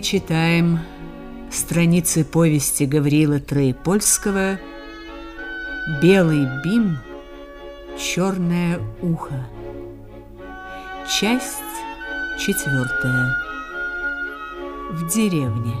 Читаем страницы повести Гавриила Троепольского «Белый бим, черное ухо». Часть четвертая. В деревне.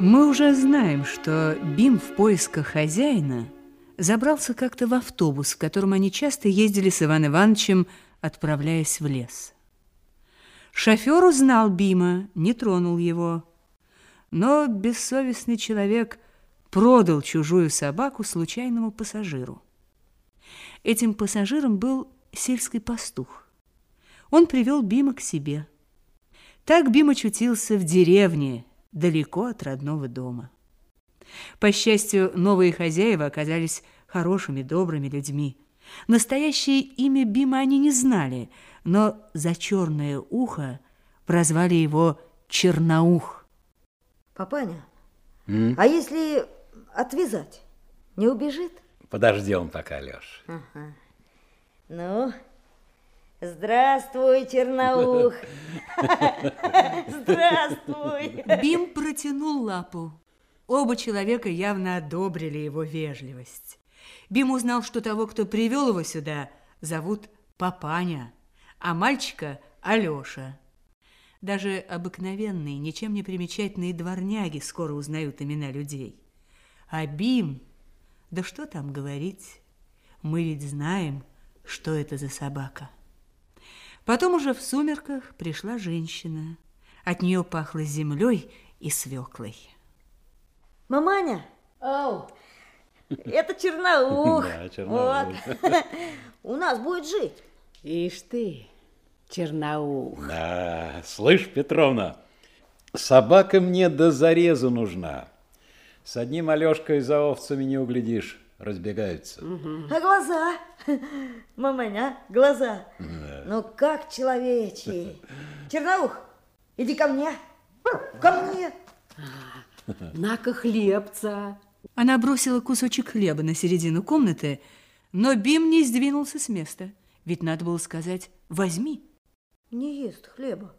Мы уже знаем, что Бим в поисках хозяина забрался как-то в автобус, в котором они часто ездили с Иван Ивановичем, отправляясь в лес. Шофер узнал Бима, не тронул его, но бессовестный человек продал чужую собаку случайному пассажиру. Этим пассажиром был сельский пастух. Он привел Бима к себе. Так Бим очутился в деревне, далеко от родного дома. По счастью, новые хозяева оказались хорошими, добрыми людьми. Настоящее имя Бима они не знали, но за черное ухо прозвали его Черноух. Папаня, М? а если отвязать, не убежит? Подождем пока, Леш. Ага. Ну, Здравствуй, Черноух. Здравствуй. Бим протянул лапу. Оба человека явно одобрили его вежливость. Бим узнал, что того, кто привел его сюда, зовут Папаня, а мальчика – Алеша. Даже обыкновенные, ничем не примечательные дворняги скоро узнают имена людей. А Бим, да что там говорить, мы ведь знаем, что это за собака. Потом уже в сумерках пришла женщина. От нее пахло землей и свеклой. Маманя, Оу. это Черноух. Да, Черноух. Вот. У нас будет жить. Ишь ты, Черноух. Да, слышь, Петровна, собака мне до зарезу нужна. С одним Алешкой за овцами не углядишь, разбегаются. Угу. А глаза? Маманя, глаза. Да. Ну как человечий. Черноух, иди ко мне. Ко мне. На-ка хлебца. Она бросила кусочек хлеба на середину комнаты, но Бим не сдвинулся с места. Ведь надо было сказать «возьми». Не ест хлеба.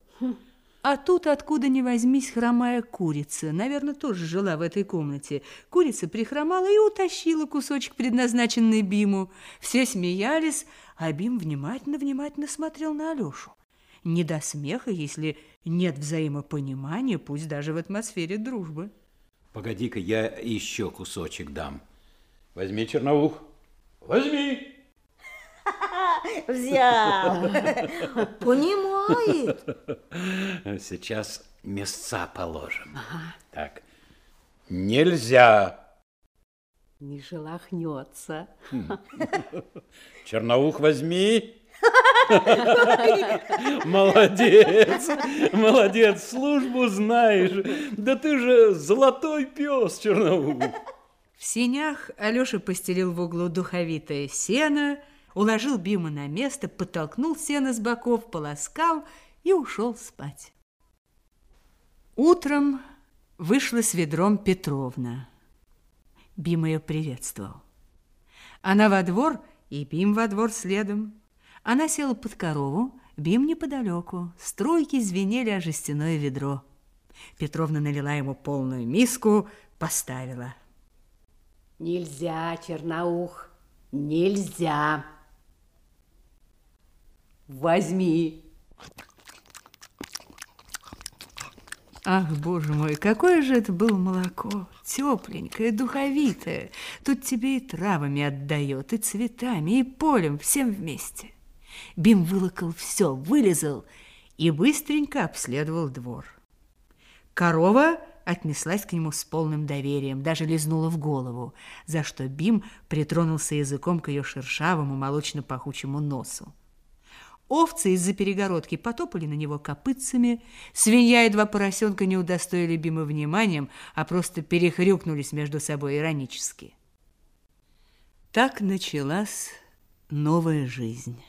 А тут, откуда ни возьмись, хромая курица. Наверное, тоже жила в этой комнате. Курица прихромала и утащила кусочек, предназначенный Биму. Все смеялись, а Бим внимательно-внимательно смотрел на Алешу. Не до смеха, если нет взаимопонимания, пусть даже в атмосфере дружбы. Погоди-ка, я еще кусочек дам. Возьми, Черноух, возьми. Взял. Понимает. Сейчас места положим. Ага. Так. Нельзя. Не шелохнется. Хм. Черноух возьми. Молодец, молодец, службу знаешь. Да ты же золотой пес, Черноух. В сенях Алеша постелил в углу духовитое сено, уложил Бима на место, подтолкнул сено с боков, полоскал и ушел спать. Утром вышла с ведром Петровна. Бим ее приветствовал. Она во двор, и Бим во двор следом. Она села под корову, Бим неподалеку. Струйки звенели о жестяное ведро. Петровна налила ему полную миску, поставила. Нельзя, Черноух, нельзя. Возьми. Ах, боже мой, какое же это было молоко! Тепленькое, духовитое. Тут тебе и травами отдает, и цветами, и полем, всем вместе. Бим вылокал все, вылезал и быстренько обследовал двор. Корова отнеслась к нему с полным доверием, даже лизнула в голову, за что Бим притронулся языком к ее шершавому молочно-пахучему носу. Овцы из-за перегородки потопали на него копытцами, свинья и два поросенка не удостоили Бима вниманием, а просто перехрюкнулись между собой иронически. Так началась новая жизнь.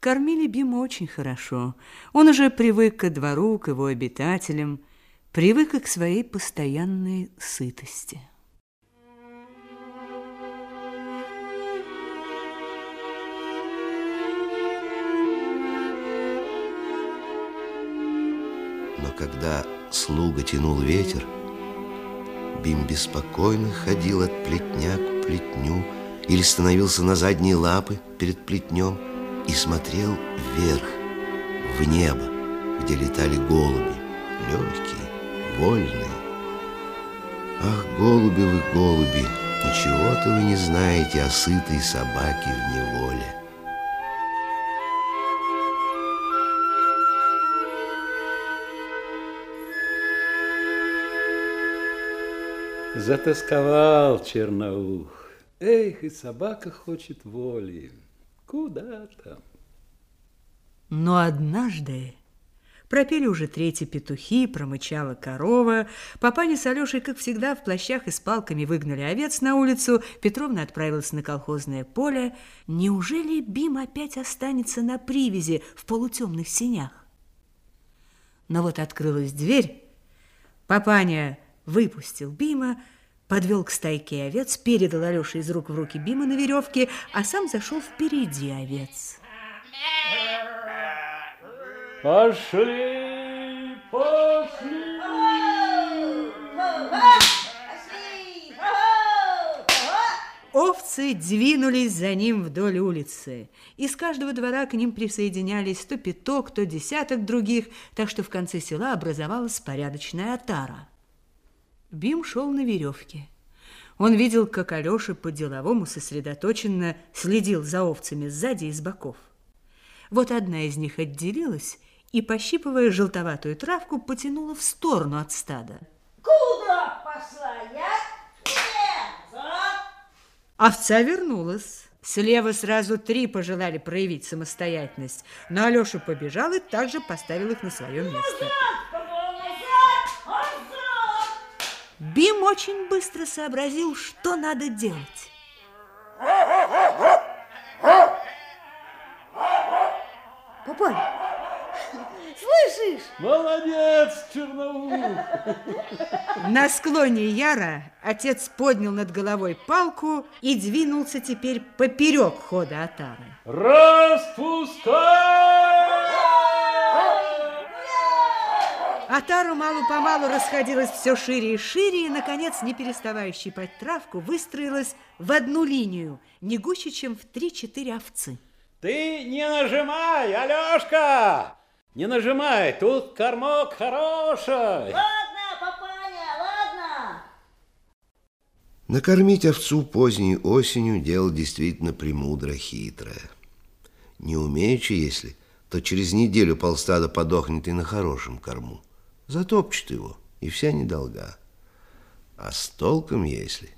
Кормили Бима очень хорошо. Он уже привык ко двору, к его обитателям. привык к своей постоянной сытости. Когда слуга тянул ветер, Бим беспокойно ходил от плетня к плетню Или становился на задние лапы перед плетнем И смотрел вверх, в небо, где летали голуби Легкие, вольные. Ах, голуби вы, голуби, ничего-то вы не знаете о сытой собаке в неволе Затасковал черноух. Эх, и собака хочет воли. Куда там? Но однажды пропели уже третьи петухи, промычала корова. Папаня с Алешей, как всегда, в плащах и с палками выгнали овец на улицу. Петровна отправилась на колхозное поле. Неужели Бим опять останется на привязи в полутемных синях? Но вот открылась дверь. Папаня выпустил Бима, подвел к стайке овец, передал Алёше из рук в руки Бима на веревке, а сам зашел впереди овец. Пошли, пошли! Овцы двинулись за ним вдоль улицы. Из каждого двора к ним присоединялись то пяток, то десяток других, так что в конце села образовалась порядочная отара. Бим шел на веревке. Он видел, как Алеша по-деловому сосредоточенно следил за овцами сзади и с боков. Вот одна из них отделилась и, пощипывая желтоватую травку, потянула в сторону от стада. Куда пошла я? Овца вернулась. Слева сразу три пожелали проявить самостоятельность, но Алеша побежал и также поставил их на свое место. Бим очень быстро сообразил, что надо делать. Папай, слышишь? Молодец, черноух! На склоне Яра отец поднял над головой палку и двинулся теперь поперек хода отары. Распускай! Отара мало-помалу расходилась все шире и шире, и, наконец, не переставая щипать травку, выстроилась в одну линию, не гуще, чем в три-четыре овцы. Ты не нажимай, Алешка! Не нажимай, тут кормок хороший. Ладно, папаня, ладно. Накормить овцу поздней осенью дело действительно премудро хитрое. Не умеючи, если, то через неделю полстада подохнет и на хорошем корму. Затопчет его, и вся недолга. А с толком, если,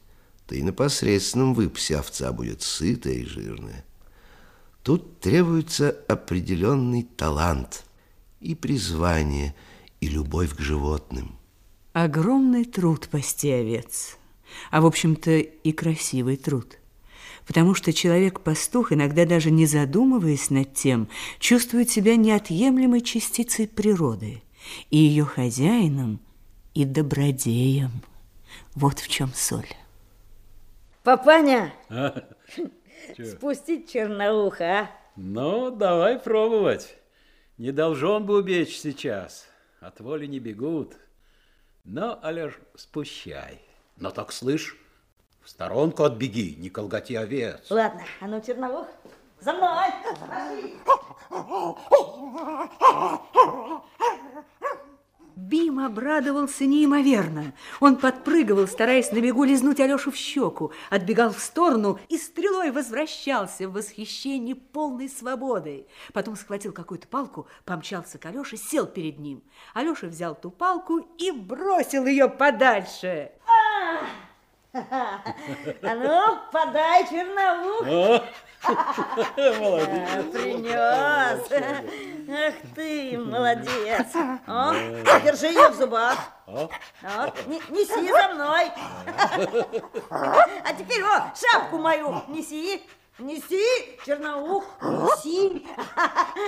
то и на посредственном выпасе овца будет сытая и жирная. Тут требуется определенный талант и призвание, и любовь к животным. Огромный труд пасти овец, а, в общем-то, и красивый труд. Потому что человек-пастух, иногда даже не задумываясь над тем, чувствует себя неотъемлемой частицей природы – и ее хозяином, и добродеем. Вот в чем соль. Папаня, А, спустить черноуха, а? Ну, давай пробовать. Не должен бы убечь сейчас. От воли не бегут. Но, Алеш, спущай. Но так слышь, в сторонку отбеги, не колготи овец. Ладно, а ну, черновух, за мной. Пошли. Обрадовался неимоверно. Он подпрыгивал, стараясь на бегу лизнуть Алешу в щеку, отбегал в сторону и стрелой возвращался в восхищении полной свободой. Потом схватил какую-то палку, помчался к Алёше, сел перед ним. Алеша взял ту палку и бросил ее подальше. А ну, подай черновух. Молодец. Принес. Ах ты, молодец. О, держи ее в зубах. О, не- неси за мной. А теперь, о, шапку мою неси. Неси, черноух, неси.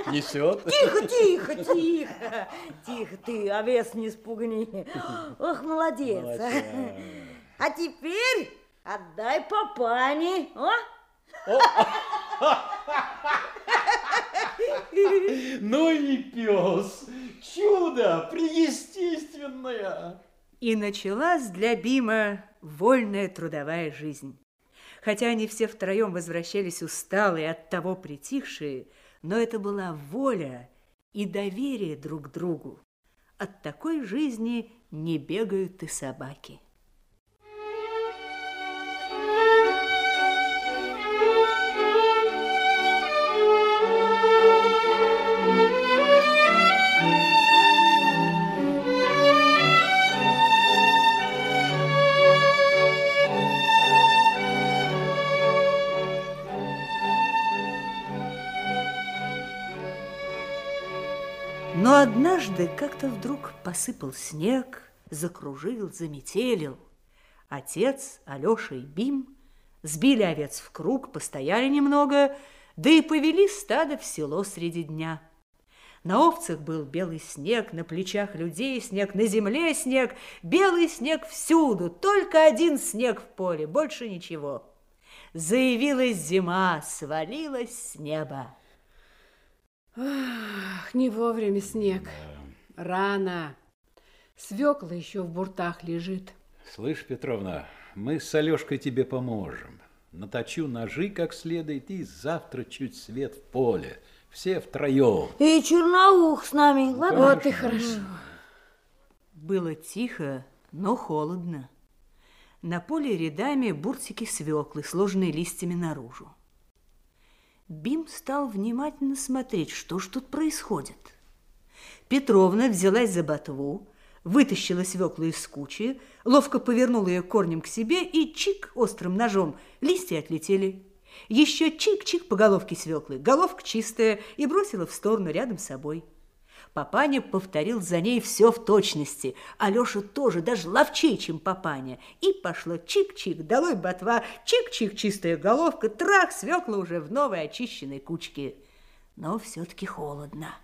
Несет. Тихо, тихо, тихо. Тихо ты, овес не спугни. Ох, молодец. Молодец. А теперь отдай папане. О? Ну и пес. Чудо преестественное. И началась для Бима вольная трудовая жизнь. Хотя они все втроем возвращались усталые, от того притихшие, но это была воля и доверие друг другу. От такой жизни не бегают и собаки. Однажды как-то вдруг посыпал снег, закружил, заметелил. Отец, Алеша и Бим сбили овец в круг, постояли немного, да и повели стадо в село среди дня. На овцах был белый снег, на плечах людей снег, на земле снег, белый снег всюду, только один снег в поле, больше ничего. Заявилась зима, свалилась с неба. Ах, не вовремя снег. Рано. Свекла еще в буртах лежит. Слышь, Петровна, мы с Алешкой тебе поможем. Наточу ножи как следует и завтра чуть свет в поле. Все втроем. И черноух с нами, ладно? Вот и хорошо. Было тихо, но холодно. На поле рядами буртики свеклы, сложенные листьями наружу. Бим стал внимательно смотреть, что ж тут происходит. Петровна взялась за ботву, вытащила свеклу из кучи, ловко повернула ее корнем к себе и чик острым ножом. Листья отлетели. Еще чик-чик по головке свеклы, головка чистая, и бросила в сторону рядом с собой. Папаня повторил за ней все в точности. Алеша тоже, даже ловчей, чем папаня. И пошло чик-чик, долой ботва, чик-чик, чистая головка, трах, свекла уже в новой очищенной кучке. Но все-таки холодно.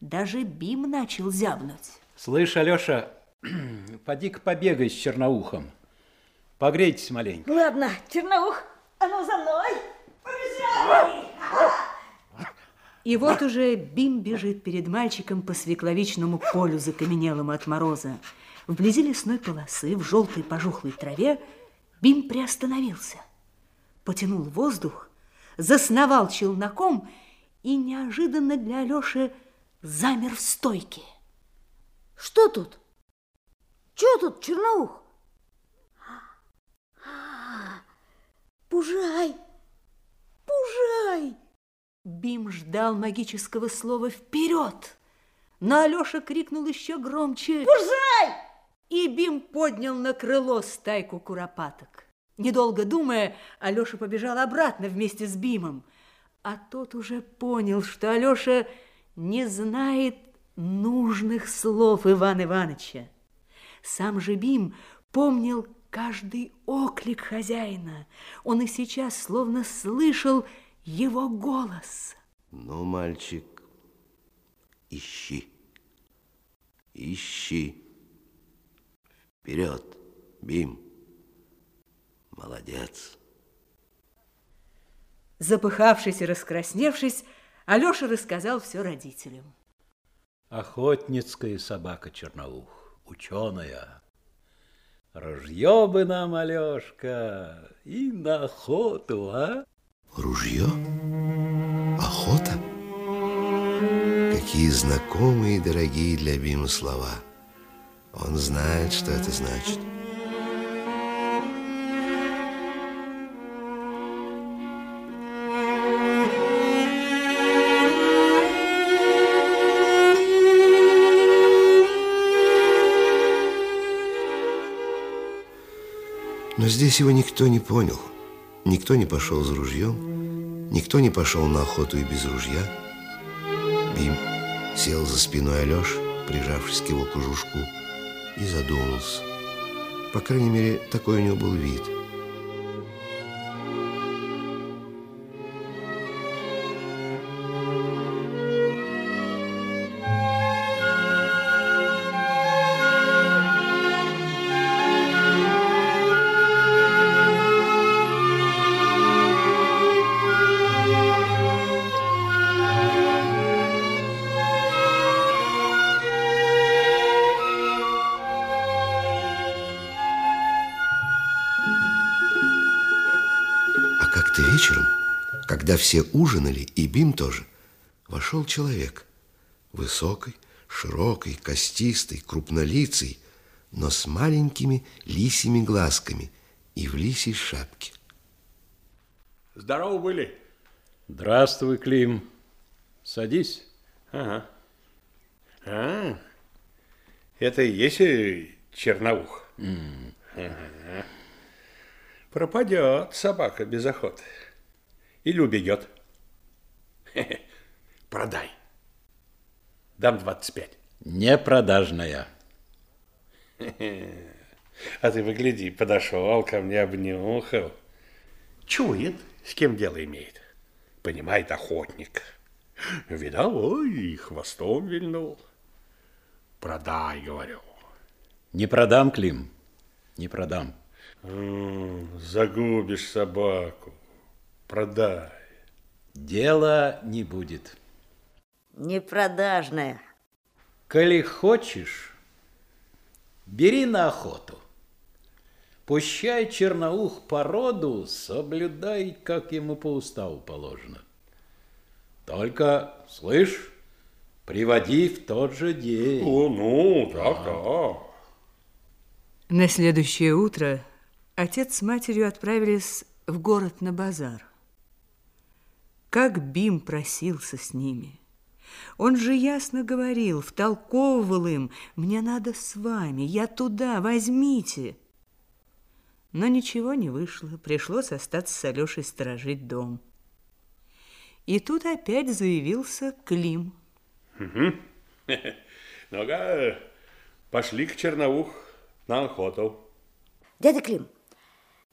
Даже Бим начал зябнуть. Слышь, Алеша, поди-ка побегай с черноухом. Погрейтесь маленько. Ладно, черноух, а ну за мной. Побежали. И вот уже Бим бежит перед мальчиком по свекловичному полю, закаменелому от мороза. Вблизи лесной полосы, в желтой пожухлой траве, Бим приостановился. Потянул воздух, засновал челноком и неожиданно для Алеши замер в стойке. Что тут? Что тут, черноух? Пужай! Пужай! Бим ждал магического слова «Вперед!», но Алеша крикнул еще громче Пужай! И Бим поднял на крыло стайку куропаток. Недолго думая, Алеша побежал обратно вместе с Бимом. А тот уже понял, что Алеша не знает нужных слов Ивана Ивановича. Сам же Бим помнил каждый оклик хозяина. Он и сейчас словно слышал его голос. Ну, мальчик, ищи, ищи. Вперед, Бим. Молодец. Запыхавшись и раскрасневшись, Алеша рассказал все родителям. Охотницкая собака черноух, ученая. Ружье бы нам, Алешка, и на охоту, а? Ружье? Охота? Какие знакомые и дорогие для Бима слова. Он знает, что это значит. Но здесь его никто не понял. Никто не пошел за ружьем, никто не пошел на охоту и без ружья. Бим сел за спиной Алеши, прижавшись к его кожушку, и задумался. По крайней мере, такой у него был вид. Когда все ужинали, и Бим тоже, вошел человек. Высокий, широкий, костистый, крупнолицый, но с маленькими лисими глазками и в лисей шапке. Здорово были. Здравствуй, Клим. Садись. Ага. А, это и есть э, черноух? Ага. Пропадет собака без охоты. Или убегет. Хе-хе. Продай. Дам 25. Непродажная. А ты выгляди, подошел ко мне, обнюхал. Чует, с кем дело имеет. Понимает охотник. Видал, ой, и хвостом вильнул. Продай, говорю. Не продам, Клим. Не продам. М, Загубишь собаку. Продай. Дела не будет. Непродажная. Коли хочешь, бери на охоту. Пущай черноух породу, соблюдай, как ему по уставу положено. Только, слышь, приводи в тот же день. О, ну, так, так. На следующее утро отец с матерью отправились в город на базар. Как Бим просился с ними. Он же ясно говорил, втолковывал им, «Мне надо с вами, я туда, возьмите». Но ничего не вышло, пришлось остаться с Алешей сторожить дом. И тут опять заявился Клим. Ну-ка, пошли к Черноух на охоту. Дядя Клим,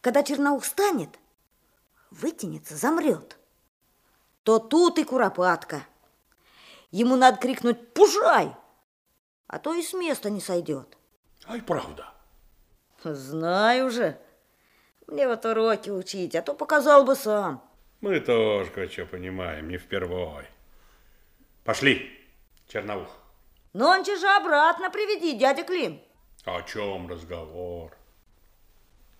когда черноух станет, вытянется, замрет, то тут и куропатка. Ему надо крикнуть «Пужай!», а то и с места не сойдет. Ай, правда. Знаю же. Мне вот уроки учить, а то показал бы сам. Мы тоже кое-что понимаем, не впервой. Пошли, Черноух. Но он же обратно приведи, дядя Клим. О чем разговор?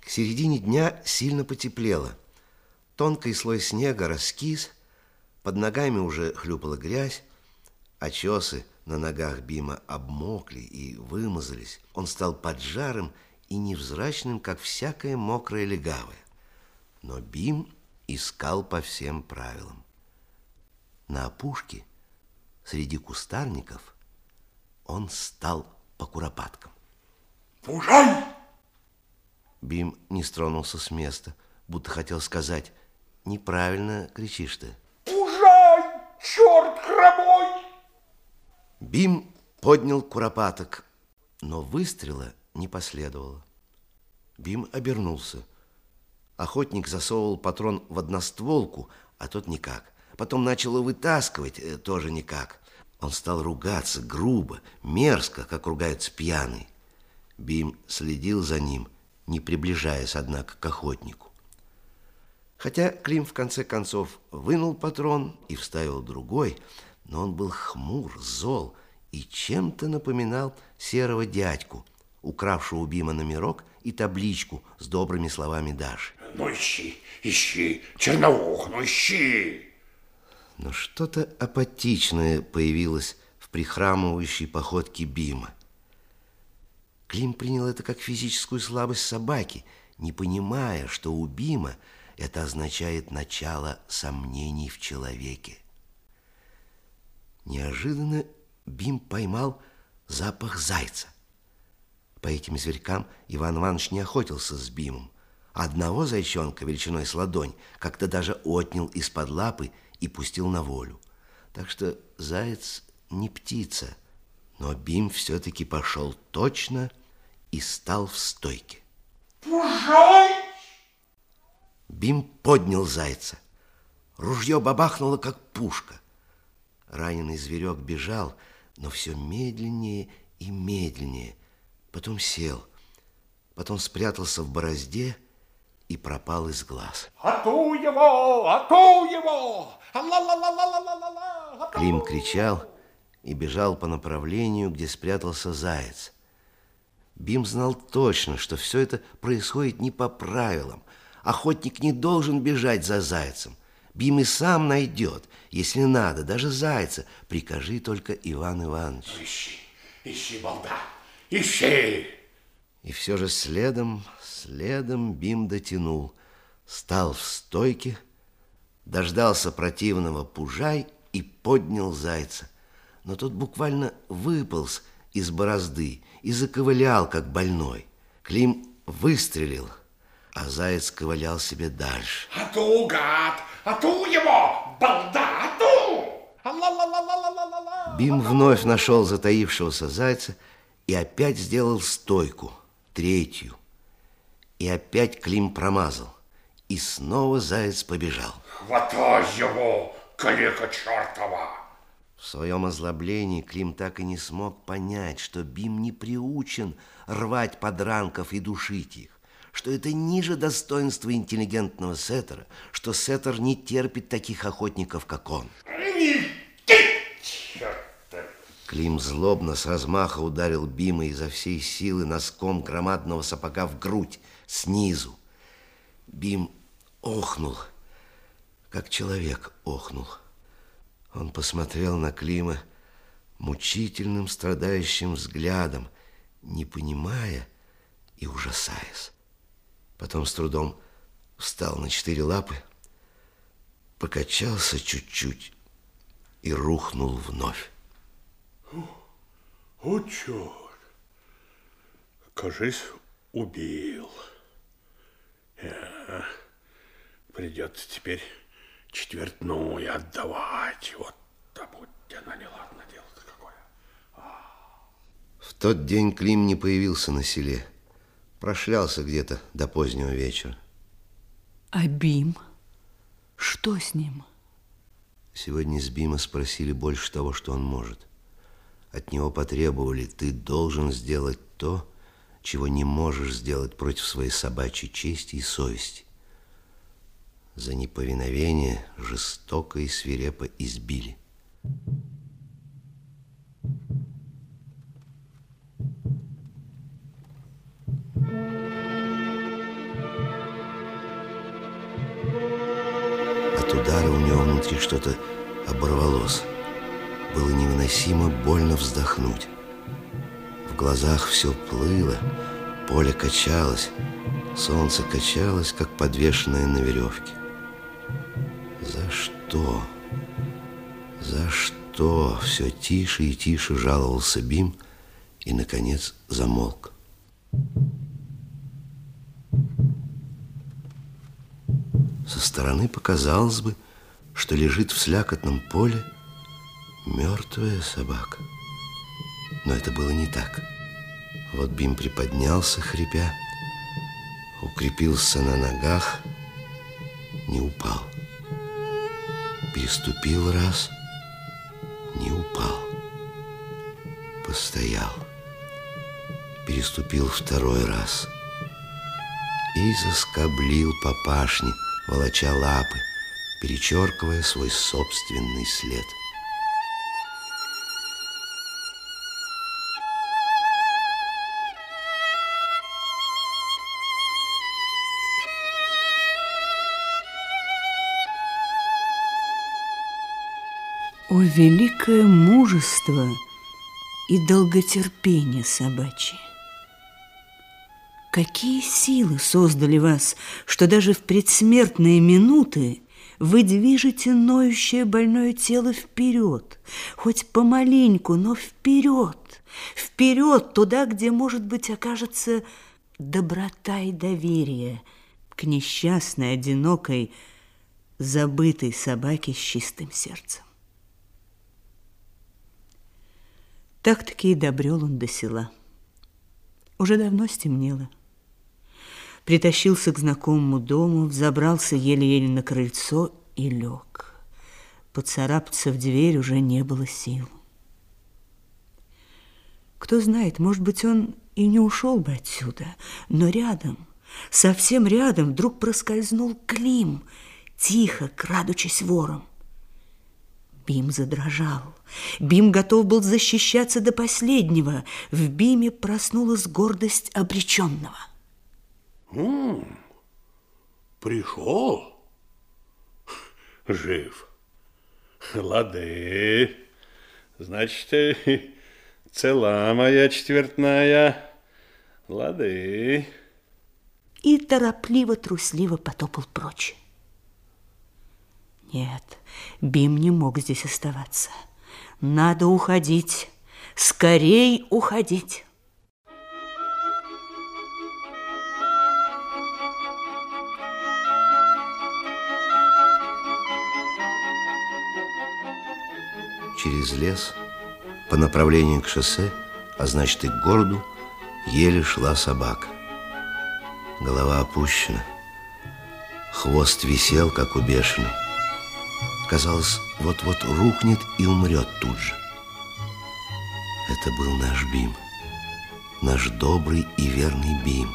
К середине дня сильно потеплело. Тонкий слой снега раскис, под ногами уже хлюпала грязь, очесы на ногах Бима обмокли и вымазались. Он стал поджарым и невзрачным, как всякое мокрое легавое. Но Бим искал по всем правилам. На опушке, среди кустарников, он стал по куропаткам. Пужай! Бим не стронулся с места, будто хотел сказать, неправильно кричишь ты. Пужай, черт хромой! Бим поднял куропаток, но выстрела не последовало. Бим обернулся. Охотник засовывал патрон в одностволку, а тот никак. Потом начал вытаскивать, э, тоже никак. Он стал ругаться грубо, мерзко, как ругаются пьяные. Бим следил за ним, не приближаясь, однако, к охотнику. Хотя Клим в конце концов вынул патрон и вставил другой, но он был хмур, зол и чем-то напоминал серого дядьку, укравшего у Бима номерок и табличку с добрыми словами Даши. Ну ищи, ищи, Черноух, ну ищи! Но что-то апатичное появилось в прихрамывающей походке Бима. Клим принял это как физическую слабость собаки, не понимая, что у Бима это означает начало сомнений в человеке. Неожиданно Бим поймал запах зайца. По этим зверькам Иван Иванович не охотился с Бимом. Одного зайчонка величиной с ладонь как-то даже отнял из-под лапы и пустил на волю. Так что заяц не птица, но Бим все-таки пошел точно и стал в стойке. Бим поднял зайца. Ружье бабахнуло, как пушка. Раненый зверек бежал, но все медленнее и медленнее. Потом сел, потом спрятался в борозде и пропал из глаз. Ату его, ату его! Ла-ла-ла-ла-ла-ла-ла! Клим кричал и бежал по направлению, где спрятался заяц. Бим знал точно, что все это происходит не по правилам, Охотник не должен бежать за зайцем. Бим и сам найдет, если надо, даже зайца. Прикажи только Иван Иванович. Ищи, ищи, балда, ищи! И все же следом, следом Бим дотянул. Стал в стойке, дождался противного пужай и поднял зайца. Но тот буквально выполз из борозды и заковылял, как больной. Клим выстрелил, а заяц ковылял себе дальше. А ту, гад, а ту его, балда, а ту! Бим вновь нашел затаившегося зайца и опять сделал стойку, третью. И опять Клим промазал. И снова заяц побежал. Хватай его, калека чертова! В своем озлоблении Клим так и не смог понять, что Бим не приучен рвать подранков и душить их, что это ниже достоинства интеллигентного сеттера, что сеттер не терпит таких охотников, как он. Клим злобно с размаха ударил Бима изо всей силы носком громадного сапога в грудь, снизу. Бим охнул, как человек охнул. Он посмотрел на Клима мучительным, страдающим взглядом, не понимая и ужасаясь. Потом с трудом встал на четыре лапы, покачался чуть-чуть и рухнул вновь. О, черт! Кажись, убил. Э, придется теперь четвертную отдавать. Вот да будь она неладно дело-то какое. В тот день Клим не появился на селе. Прошлялся где-то до позднего вечера. А Бим? Что с ним? Сегодня с Бима спросили больше того, что он может. От него потребовали, ты должен сделать то, чего не можешь сделать против своей собачьей чести и совести. За неповиновение жестоко и свирепо избили. От что-то оборвалось. Было невыносимо больно вздохнуть. В глазах все плыло, поле качалось, солнце качалось, как подвешенное на веревке. За что? За что? Все тише и тише жаловался Бим и, наконец, замолк. Со стороны показалось бы, что лежит в слякотном поле мертвая собака. Но это было не так. Вот Бим приподнялся, хрипя, укрепился на ногах, не упал. Переступил раз, не упал. Постоял. Переступил второй раз. И заскоблил по пашне, волоча лапы, перечеркивая свой собственный след. О, великое мужество и долготерпение собачье! Какие силы создали вас, что даже в предсмертные минуты вы движете ноющее больное тело вперед, хоть помаленьку, но вперед, вперед туда, где, может быть, окажется доброта и доверие к несчастной, одинокой, забытой собаке с чистым сердцем. Так-таки и добрел он до села. Уже давно стемнело. Притащился к знакомому дому, взобрался еле-еле на крыльцо и лег. Поцарапаться в дверь уже не было сил. Кто знает, может быть, он и не ушел бы отсюда, но рядом, совсем рядом, вдруг проскользнул Клим, тихо, крадучись вором. Бим задрожал. Бим готов был защищаться до последнего. В Биме проснулась гордость обреченного. Пришел? Жив. Лады. Значит, цела моя четвертная. Лады. И торопливо, трусливо потопал прочь. Нет, Бим не мог здесь оставаться. Надо уходить, скорей уходить. Через лес по направлению к шоссе, а значит и к городу, еле шла собака. Голова опущена, хвост висел, как у бешеной. Казалось, вот-вот рухнет и умрет тут же. Это был наш Бим, наш добрый и верный Бим.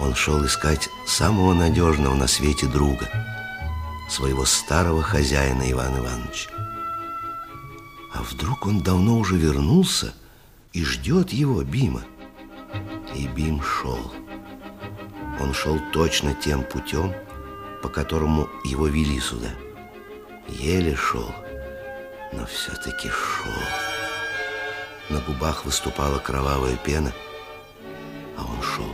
Он шел искать самого надежного на свете друга, своего старого хозяина Ивана Ивановича. А вдруг он давно уже вернулся и ждет его, Бима? И Бим шел. Он шел точно тем путем, по которому его вели сюда. Еле шел, но все-таки шел. На губах выступала кровавая пена, а он шел.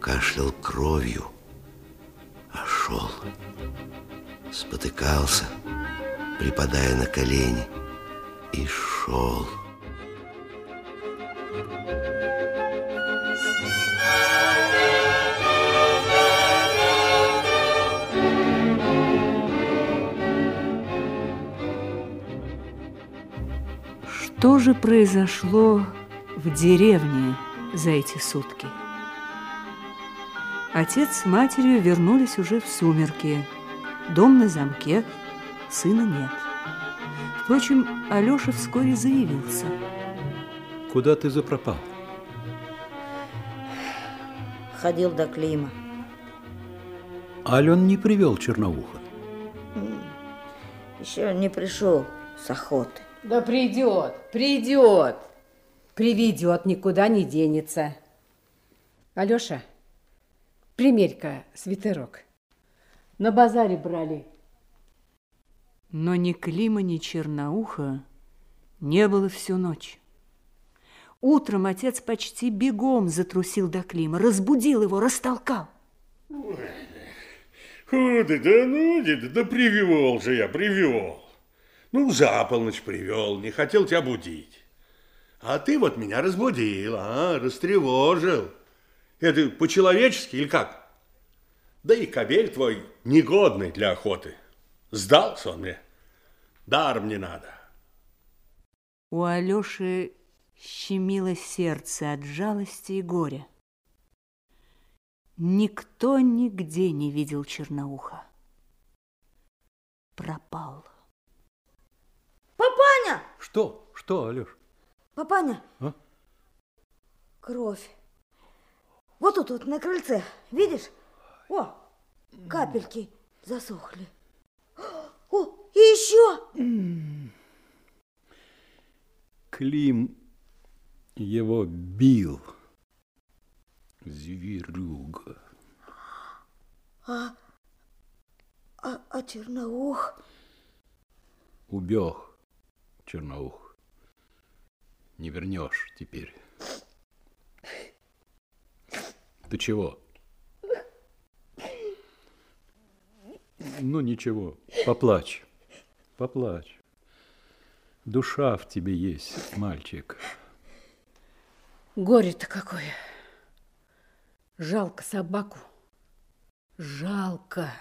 Кашлял кровью, а шел. Спотыкался, припадая на колени, и шел. Что же произошло в деревне за эти сутки? Отец с матерью вернулись уже в сумерки. Дом на замке, сына нет. Впрочем, Алёша вскоре заявился. Куда ты запропал? Ходил до Клима. Ален не привел Черноуха. Еще не пришел с охоты. Да придет, придет. Приведет, никуда не денется. Алеша, примерь-ка свитерок. На базаре брали. Но ни Клима, ни Черноуха не было всю ночь. Утром отец почти бегом затрусил до Клима, разбудил его, растолкал. Худы, да ну, деда, да привел же я, привел. Ну, за полночь привел, не хотел тебя будить. А ты вот меня разбудил, а, растревожил. Это по-человечески или как? Да и кобель твой негодный для охоты. Сдался он мне. Даром не надо. У Алёши щемило сердце от жалости и горя. Никто нигде не видел Черноуха. Пропал. Папаня! Что? Что, Алеш? Папаня! А? Кровь. Вот тут вот на крыльце, видишь? О, капельки засохли. О, и еще! Клим его бил. Зверюга. А, а, а черноух? Убег Черноух. Не вернешь теперь. Ты чего? Ну, ничего, поплачь, поплачь. Душа в тебе есть, мальчик. Горе-то какое. Жалко собаку. Жалко.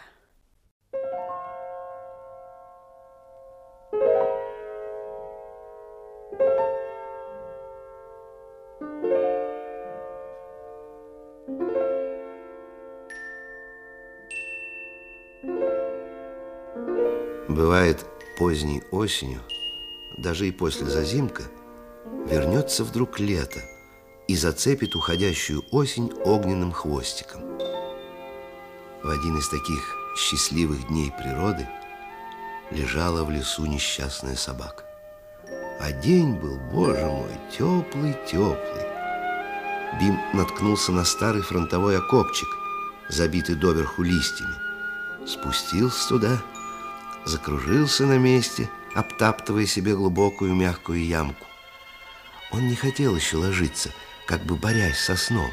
Поздней осенью, даже и после зазимка, вернется вдруг лето и зацепит уходящую осень огненным хвостиком. В один из таких счастливых дней природы лежала в лесу несчастная собака. А день был, боже мой, теплый-теплый. Бим наткнулся на старый фронтовой окопчик, забитый доверху листьями. Спустился туда, закружился на месте, обтаптывая себе глубокую мягкую ямку. Он не хотел еще ложиться, как бы борясь со сном.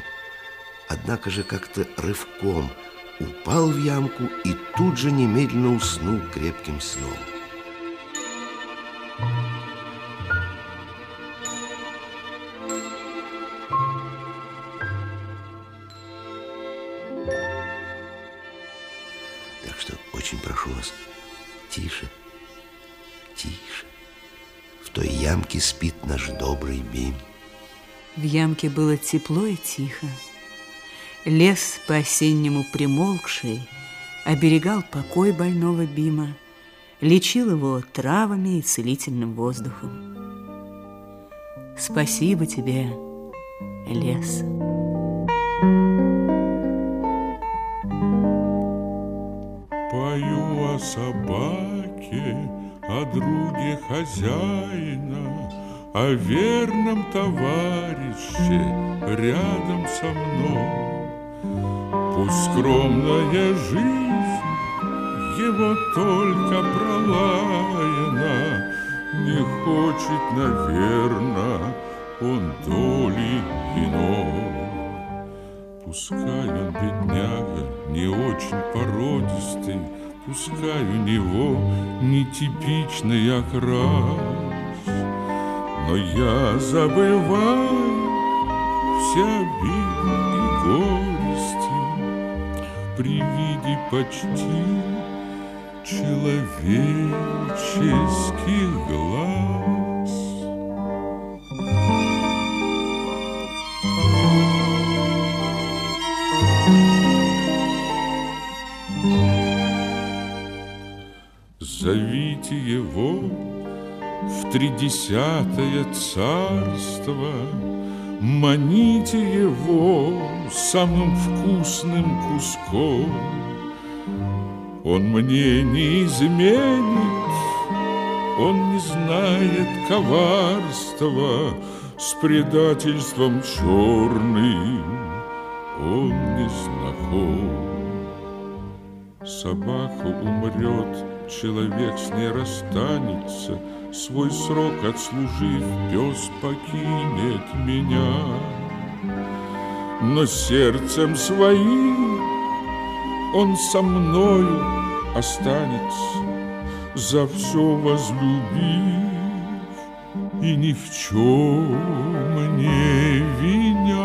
Однако же как-то рывком упал в ямку и тут же немедленно уснул крепким сном. Ямке спит наш добрый Бим. В ямке было тепло и тихо. Лес, по-осеннему примолкший, оберегал покой больного Бима, лечил его травами и целительным воздухом. Спасибо тебе, лес. Пою о собаке, о друге хозяина, о верном товарище рядом со мной. Пусть скромная жизнь его только пролаяна, Не хочет, наверно, он доли иной. Пускай он, бедняга, не очень породистый, Пускай у него нетипичный окрас, Но я забываю все обиды и горести При виде почти человеческих глаз. Зовите его в тридесятое царство, Маните его самым вкусным куском. Он мне не изменит, он не знает коварства, С предательством черным он не знаком. Собака умрет, человек с ней расстанется, Свой срок отслужив, пес покинет меня. Но сердцем своим он со мною останется, За все возлюбив и ни в чем не виня.